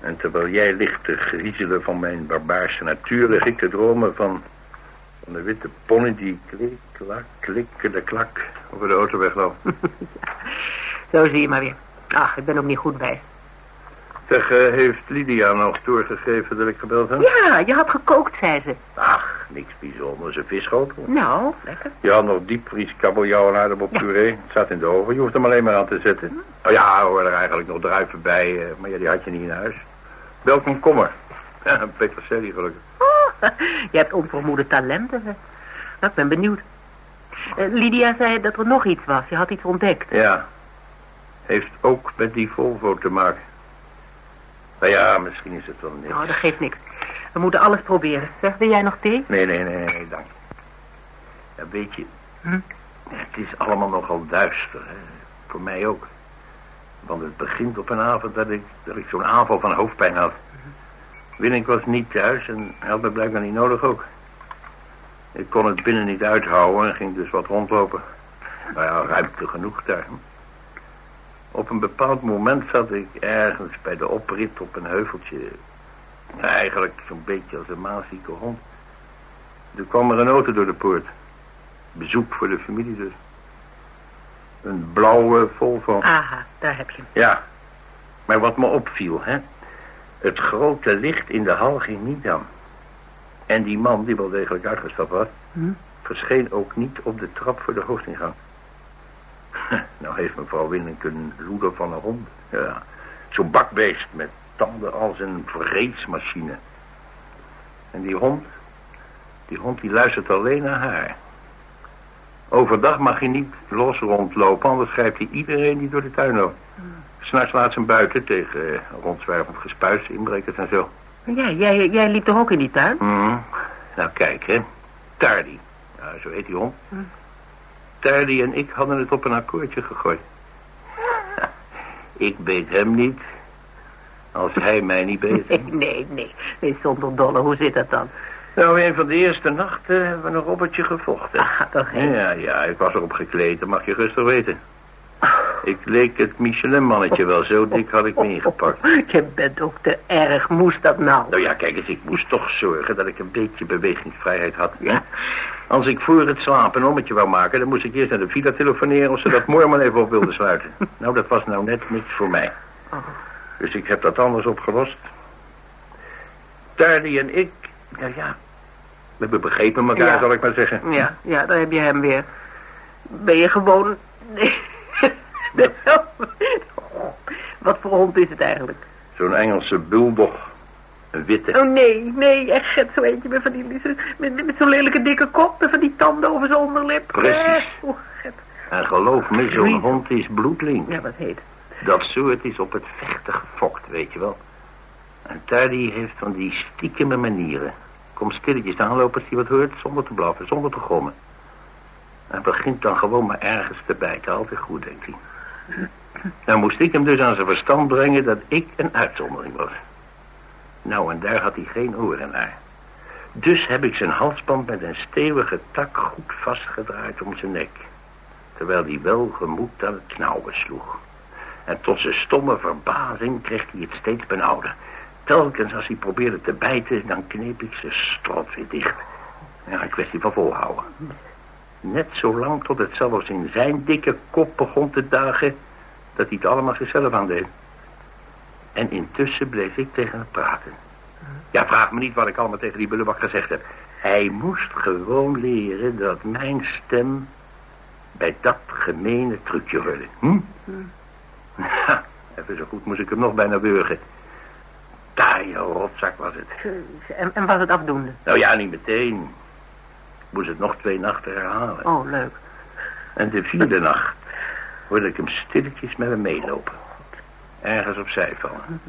En terwijl jij ligt te griezelen van mijn barbaarse natuur... lig ik te dromen van, van de witte pony die klik, klak, klik, de klak over de autoweg loopt. Zo zie je maar weer. Ach, ik ben ook niet goed bij. Zeg, eh, heeft Lydia nog doorgegeven dat ik gebeld heb? Ja, je had gekookt, zei ze. Ach, niks bijzonders. Een visschotel. Nou, lekker. Je had nog diepvries kabeljauw en aardappelpuree. Het staat in de oven. Je hoeft hem alleen maar aan te zetten. Oh ja, er horen er eigenlijk nog druiven bij. eh, maar ja, die had je niet in huis. Bel komkommer. Ja, een peterselie gelukkig. Oh, je hebt onvermoede talenten. hè. Nou, ik ben benieuwd. Eh, Lydia zei dat er nog iets was. Je had iets ontdekt. Ja. Heeft ook met die Volvo te maken. Nou ja, misschien is het wel niks. Nou, dat geeft niks. We moeten alles proberen. Zeg, wil jij nog thee? Nee, nee, nee, nee, dank je. Ja, weet je, Hm? het is allemaal nogal duister, hè. Voor mij ook. Want het begint op een avond dat ik, dat ik zo'n aanval van hoofdpijn had. Winning was niet thuis en had me blijkbaar niet nodig ook. Ik kon het binnen niet uithouden en ging dus wat rondlopen. Nou ja, ruimte genoeg daar. Op een bepaald moment zat ik ergens bij de oprit op een heuveltje. Eigenlijk zo'n beetje als een maanzieke hond. Er kwam er een auto door de poort. Bezoek voor de familie dus. Een blauwe Volvo. Aha, daar heb je hem. Ja, maar wat me opviel, hè. Het grote licht in de hal ging niet aan. En die man, die wel degelijk uitgestapt was... Hm? verscheen ook niet op de trap voor de hoofdingang. nou heeft mevrouw Winnink een loeder van een hond. Ja, zo'n bakbeest met tanden als een vreedsmachine. En die hond, die hond die luistert alleen naar haar. Overdag mag hij niet los rondlopen, anders grijpt hij iedereen die door de tuin loopt. S'nachts laat ze hem buiten tegen eh, rondzwervend gespuis, inbrekers en zo. Ja, jij, jij liep toch ook in die tuin? Mhm. Nou kijk, hè. Tardy. Nou, zo heet die hond. Hm. Tardy en ik hadden het op een akkoordje gegooid. Ik beet hem niet. Als hij mij niet beet. Nee, nee, nee. Nee, zonder dolle. Hoe zit dat dan? Nou, een van de eerste nachten hebben we een robbertje gevochten. Ah, toch. Ja, ja, ik was erop gekleed, dat mag je rustig weten. Ik leek het Michelin-mannetje wel, zo dik had ik me ingepakt. Je bent ook te erg. Moest dat nou? Nou ja, kijk eens, ik moest toch zorgen dat ik een beetje bewegingsvrijheid had. Ja? Als ik voor het slapen een ommetje wou maken, dan moest ik eerst naar de villa telefoneren of ze dat morgen even op wilde sluiten. Nou, dat was nou net niks voor mij. Oh. Dus ik heb dat anders opgelost. Tardy en ik, ja ja, we hebben begrepen elkaar, Ja. zal ik maar zeggen. Ja, ja, daar heb je hem weer. Ben je gewoon... Wat voor hond is het eigenlijk? Zo'n Engelse bulldog, een witte. Oh nee, nee, echt zo eentje met van die met, met, met zo'n lelijke dikke kop en van die tanden over zijn onderlip. Precies. Eh. En geloof me, zo'n hond is bloedlink. Ja, wat heet. Dat soort is op het vechten gefokt, weet je wel. En Tardy heeft van die stiekeme manieren. Kom stilletjes aanlopen als hij wat hoort, zonder te blaffen, zonder te grommen. En begint dan gewoon maar ergens te bijten. Altijd goed, denkt hij. Dan moest ik hem dus aan zijn verstand brengen dat ik een uitzondering was. Nou, en daar had hij geen oren naar. Dus heb ik zijn halsband met een stevige tak goed vastgedraaid om zijn nek. Terwijl hij welgemoed aan het knauwen sloeg. En tot zijn stomme verbazing kreeg hij het steeds benauwder. Telkens als hij probeerde te bijten, dan kneep ik zijn strot weer dicht. Ja, een kwestie van volhouden. Net zo lang tot het zelfs in zijn dikke kop begon te dagen... dat hij het allemaal zichzelf aandeed. En intussen bleef ik tegen hem praten. Ja, vraag me niet wat ik allemaal tegen die bullebak gezegd heb. Hij moest gewoon leren dat mijn stem bij dat gemene trucje hoorde. Hm? Even zo goed moest ik hem nog bijna burgen. Taaie rotzak was het. En, en was het afdoende? Nou ja, niet meteen. Moest het nog twee nachten herhalen. Oh, leuk. En de vierde nacht hoorde ik hem stilletjes met me meelopen. Ergens opzij vallen.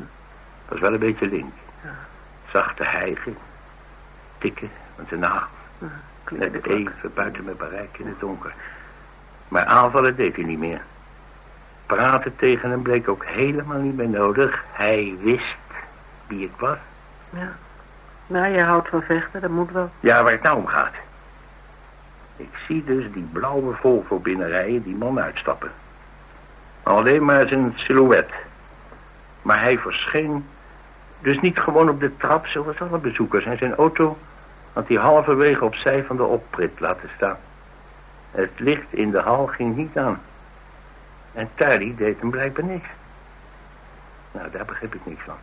Was wel een beetje link. Zachte hijgen. Tikken met zijn nagels. Net even buiten mijn bereik in het donker. Maar aanvallen deed hij niet meer. Praten tegen hem bleek ook helemaal niet meer nodig. Hij wist wie ik was. Ja. Nou, je houdt van vechten, dat moet wel. Ja, waar het nou om gaat. Ik zie dus die blauwe Volvo binnenrijden, die man uitstappen. Alleen maar zijn silhouet. Maar hij verscheen dus niet gewoon op de trap zoals alle bezoekers. En zijn auto had hij halverwege opzij van de oprit laten staan. Het licht in de hal ging niet aan. En Tally deed hem blijkbaar niks. Nou, daar begreep ik niks van.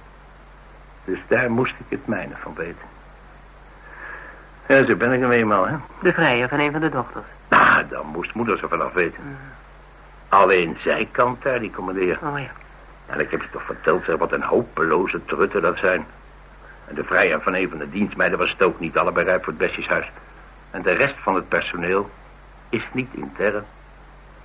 Dus daar moest ik het mijne van weten. Ja, zo ben ik hem eenmaal, hè. De vrijer van een van de dochters. Nou, dan moest moeder zo vanaf weten. Alleen zij kan Tally commanderen. Oh ja. En ik heb je toch verteld, zeg, wat een hopeloze trutten dat zijn. En de vrijer van een van de dienstmeiden was het ook niet allebei rijp voor het bestjeshuis. En de rest van het personeel is niet intern.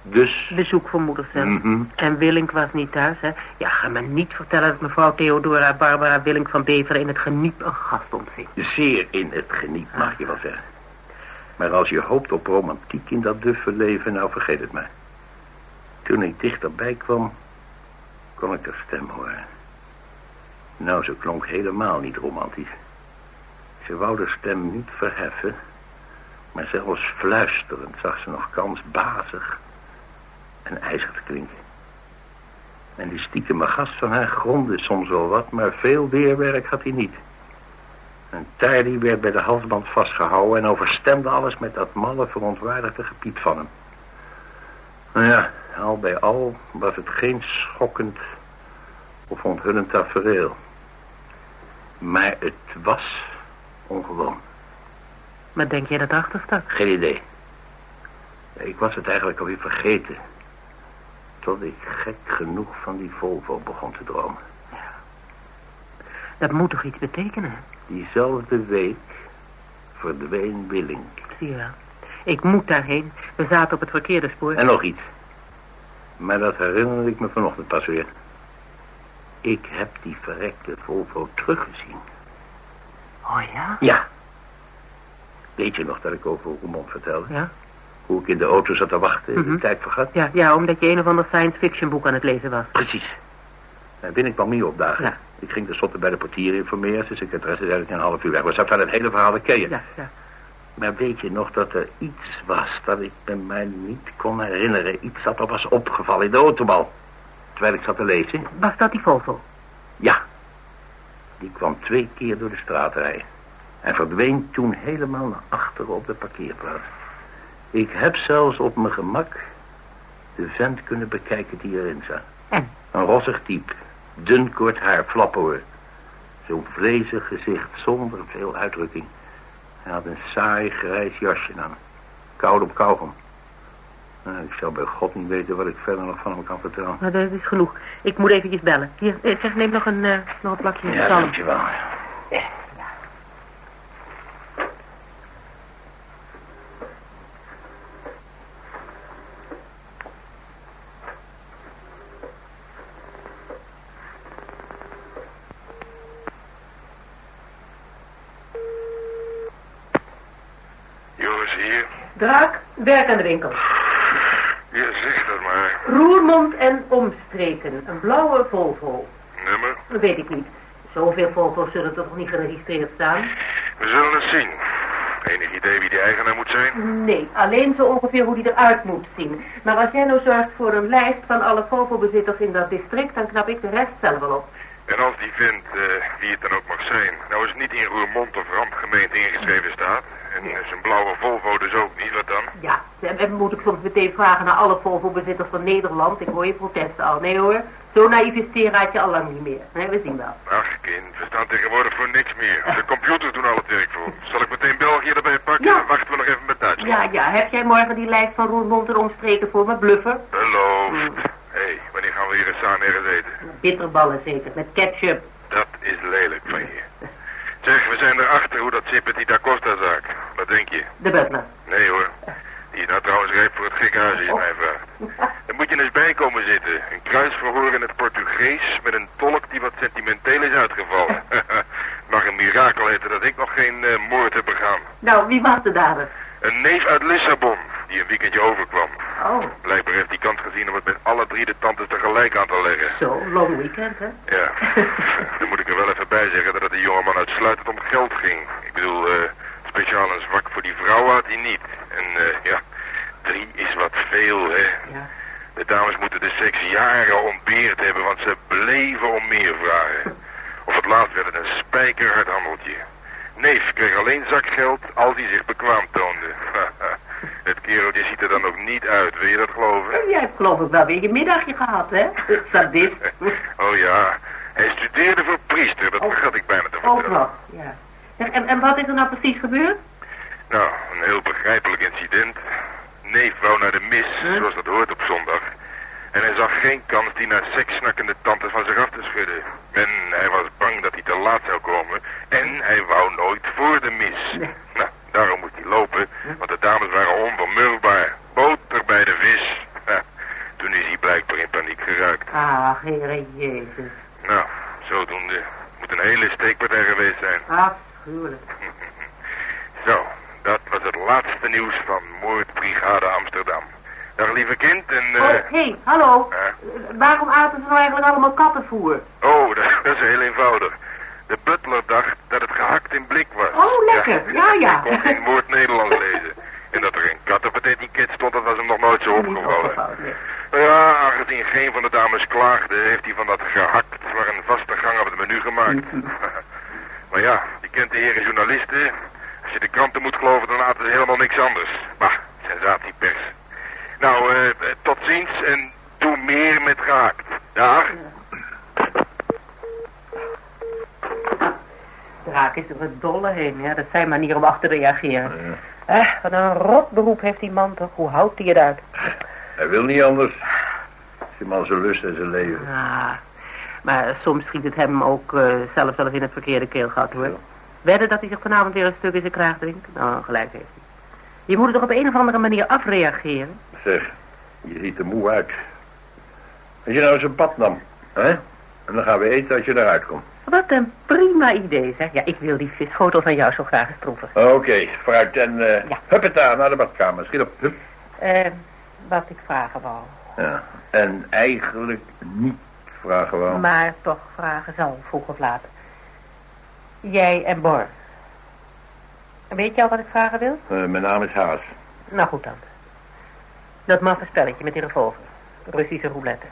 Dus... Bezoek voor moeder zelf. Mhm. En Willink was niet thuis, hè? Ja, ga me niet vertellen dat mevrouw Theodora Barbara Willink van Beveren in het geniep een gast ontving. Zeer in het geniet, mag je wel zeggen. Maar als je hoopt op romantiek in dat duffe leven, nou vergeet het maar. Toen ik dichterbij kwam, kon ik haar stem horen. Nou, ze klonk helemaal niet romantisch. Ze wou de stem niet verheffen, maar zelfs fluisterend zag ze nog kans bazig en ijzig te klinken. En die stiekeme gast van haar grondde soms wel wat, maar veel weerwerk had hij niet. En Tally werd bij de halsband vastgehouden en overstemde alles met dat malle verontwaardigde gepiep van hem. Nou ja, al bij al was het geen schokkend of onthullend tafereel. Maar het was ongewoon. Maar denk jij dat achter stak? Geen idee. Ik was het eigenlijk alweer vergeten. Tot ik gek genoeg van die Volvo begon te dromen. Dat moet toch iets betekenen? Diezelfde week verdween Willink. Zie je wel. Ik moet daarheen. We zaten op het verkeerde spoor. En nog iets. Maar dat herinnerde ik me vanochtend pas weer. Ik heb die verrekte Volvo teruggezien. Oh ja? Ja. Weet je nog dat ik over Roermond vertelde? Ja? Hoe ik in de auto zat te wachten en Mhm. de tijd vergat? Ja, ja, omdat je een of ander science fiction boek aan het lezen was. Precies. En binnen kwam niet opdagen. Ja. Ik ging tenslotte bij de portier informeren. Zijn secretaresse dat ik een half uur weg was. Van het hele verhaal ken je. Ja, ja. Maar weet je nog dat er iets was dat ik me mij niet kon herinneren? Iets dat er was opgevallen in de autobal. Terwijl ik zat te lezen. Was dat die Volvo? Ja. Die kwam twee keer door de straat rijden. En verdween toen helemaal naar achteren op de parkeerplaats. Ik heb zelfs op mijn gemak de vent kunnen bekijken die erin zat. En? Een rossig type. Dun kort haar, flappoor. Zo'n vlezig gezicht zonder veel uitdrukking. Hij had een saai grijs jasje aan. Koud op kauwgom. Nou, ik zou bij God niet weten wat ik verder nog van hem kan vertellen. Nou, dat is genoeg. Ik moet eventjes bellen. Hier, eh, zeg, neem nog een, eh, nog een plakje Ja, dankjewel. Joris hier. Draak, werk aan de winkel. Ja, zeg dat maar. Roermond en omstreken. Een blauwe Volvo. Nummer? Dat weet ik niet. Zoveel Volvo's zullen toch nog niet geregistreerd staan? We zullen het zien. Enig idee wie de eigenaar moet zijn? Nee, alleen zo ongeveer hoe die eruit moet zien. Maar als jij nou zorgt voor een lijst van alle Volvo-bezitters in dat district... dan knap ik de rest zelf wel op. En als die vindt, eh, wie het dan ook mag zijn, nou is het niet in Roermond of Randgemeente ingeschreven staat. En zijn blauwe Volvo dus ook niet, wat dan? Ja, en, moet ik soms meteen vragen naar alle Volvo-bezitters van Nederland? Ik hoor je protesten al. Nee hoor, zo naïef is Teraatje al lang niet meer. Nee, we zien wel. Ach, kind, we staan tegenwoordig voor niks meer. De computers doen al het werk voor ons. Zal ik meteen België erbij pakken? Ja. Dan wachten we nog even met Duitsland. Ja, ja, heb jij morgen die lijst van Roermond en omstreken voor me, bluffer? Beloofd. Hé, hey, wanneer gaan we hier eens samen ergens eten? Bitterballen zeker, met ketchup. Dat is lelijk van je. Zeg, we zijn erachter hoe dat zit met die Da Costa-zaak. Wat denk je? De butler. Nee hoor. Die is nou trouwens rijp voor het gekke huis als je het mij vraagt. Dan moet je eens bij komen zitten. Een kruisverhoor in het Portugees met een tolk die wat sentimenteel is uitgevallen. Mag een mirakel heten dat ik nog geen eh, moord heb begaan. Nou, wie was de dader? Een neef uit Lissabon die een weekendje overkwam. Oh, Blijkbaar heeft die kant gezien om het met alle drie de tantes tegelijk aan te leggen. zo, long weekend, hè? Ja, dan moet ik er wel even bij zeggen dat het die jongeman uitsluitend om geld ging dat die hij niet. En eh, ja, drie is wat veel, hè. Ja. De dames moeten de seks jaren ontbeerd hebben, want ze bleven om meer vragen. Of het laatst werd het een spijkerhard handeltje. Neef kreeg alleen zakgeld als hij zich bekwaam toonde. het kereltje ziet er dan ook niet uit, wil je dat geloven? Jij hebt geloof ik wel weer je middagje gehad, hè? Sadist. oh ja, hij studeerde voor priester, dat oh. vergat ik bijna te vertellen. Ook nog, ja. En, en wat is er nou precies gebeurd? Nou, een heel begrijpelijk incident. Neef wou naar de mis, zoals dat hoort op zondag. En hij zag geen kans die naar sekssnakkende tante van zich af te schudden. En hij was bang dat hij te laat zou komen. En hij wou nooit voor de mis. Nou, daarom moest hij lopen, want de dames waren onvermurwbaar. Boter bij de vis. Ja, toen is hij blijkbaar in paniek geraakt. Ach, Heere Jezus. Nou, zodoende. Moet een hele steekpartij geweest zijn. Afschuwelijk. Zo, dat was het laatste nieuws van Moordbrigade Amsterdam. Dag lieve kind en... eh, Oh, hé, hey, hallo. Ja. Eh, Waarom aten ze nou eigenlijk allemaal kattenvoer? Oh, dat, dat is heel eenvoudig. De butler dacht dat het gehakt in blik was. Oh, lekker. Ja, ja. Hij kon geen woord Nederlands lezen. En dat er een kat op het etiket stond, dat was hem nog nooit zo Niet opgevallen. opgevallen, nee. Nou ja, aangezien geen van de dames klaagde, heeft hij van dat gehakt maar een vaste gang op het menu gemaakt. maar ja, je kent de heren journalisten. Als je de kranten moet geloven, dan laten ze helemaal niks anders. Bah, sensatiepers. Nou, eh, eh, tot ziens en doe meer met gehakt. Dag. Dolle heen, ja. Dat is zijn manier om af te reageren. Eh, wat een rot beroep heeft die man toch. Hoe houdt hij het uit? Hij wil niet anders. Is die man zijn lust en zijn leven. Ah, maar soms schiet het hem ook zelfs wel eens in het verkeerde keelgat, hoor. Wedden dat hij zich vanavond weer een stuk in zijn kraag drinkt? Nou, gelijk heeft hij. Je moet er toch op een of andere manier afreageren? Zeg, je ziet er moe uit. Als je nou eens een bad nam, hè? En dan gaan we eten als je eruit komt. Wat een prima idee, zeg. Ja, ik wil die visfoto van jou zo graag eens proeven. Oké, vooruit en uh, Ja. huppeta, naar de badkamer. Schiet op, hup. Eh, wat ik vragen wou. Ja. En eigenlijk niet vragen waarom. Maar toch vragen zal, vroeg of laat. Jij en Bor. Weet je al wat ik vragen wil? Eh, mijn naam is Haas. Nou goed dan. Dat maffe spelletje met die revolver. Russische roulette.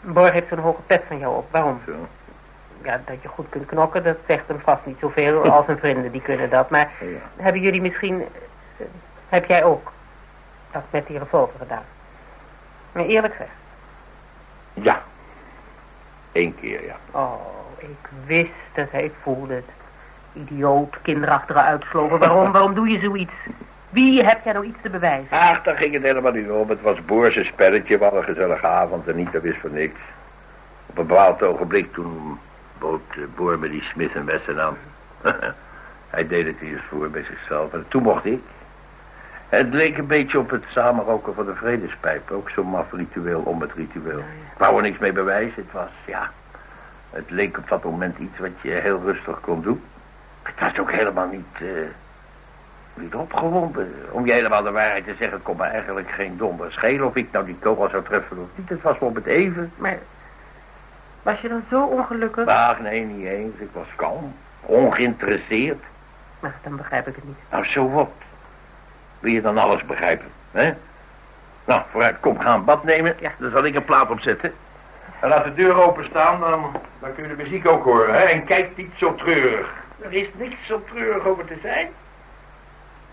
Bor heeft zo'n hoge pet van jou op. Waarom? Zo. Ja, dat je goed kunt knokken, dat zegt hem vast niet zoveel als zijn vrienden, die kunnen dat. Maar Ja. hebben jullie misschien... eh, heb jij ook dat met die revolver gedaan? Maar eerlijk zeg. Ja. Eén keer, ja. Oh, ik wist het, ik voelde het. Idioot, kinderachtige uitsloven. Waarom, waarom doe je zoiets? Wie heb jij nou iets te bewijzen? Ach, daar ging het helemaal niet om. Het was Boers een spelletje. We hadden een gezellige avond en niet, dat wist van niks. Op een bepaald ogenblik toen bood eh, Boer me die Smith en aan. Hij deed het eerst voor bij zichzelf en toen mocht ik. Het leek een beetje op het samenroken van de vredespijp. Ook zo'n maf ritueel om het ritueel. Ik wou er niks mee bewijzen. Het was, ja... Het leek op dat moment iets wat je heel rustig kon doen. Het was ook helemaal niet... eh, niet opgewonden. Om je helemaal de waarheid te zeggen, het kon me eigenlijk geen donder schelen of ik nou die kogel zou treffen of niet. Het was wel met even. Maar was je dan zo ongelukkig? Ach, nee, niet eens. Ik was kalm. Ongeïnteresseerd. Nou, dan begrijp ik het niet. Nou, zo wat. Wil je dan alles begrijpen, hè? Nou, vooruit, kom, ga een bad nemen. Ja. Dan zal ik een plaat opzetten. En laat de deur openstaan, dan, dan kun je de muziek ook horen, hè? En kijk niet zo treurig. Er is niks zo treurig over te zijn.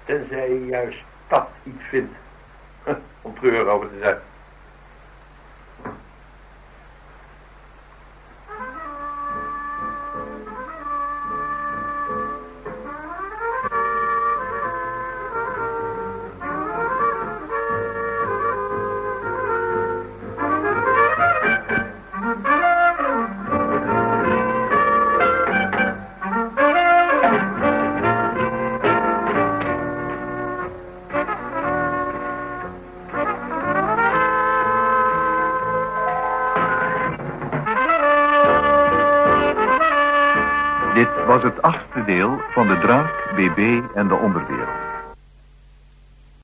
Tenzij je juist dat iets vindt. Om treurig over te zijn. En de Onderwereld.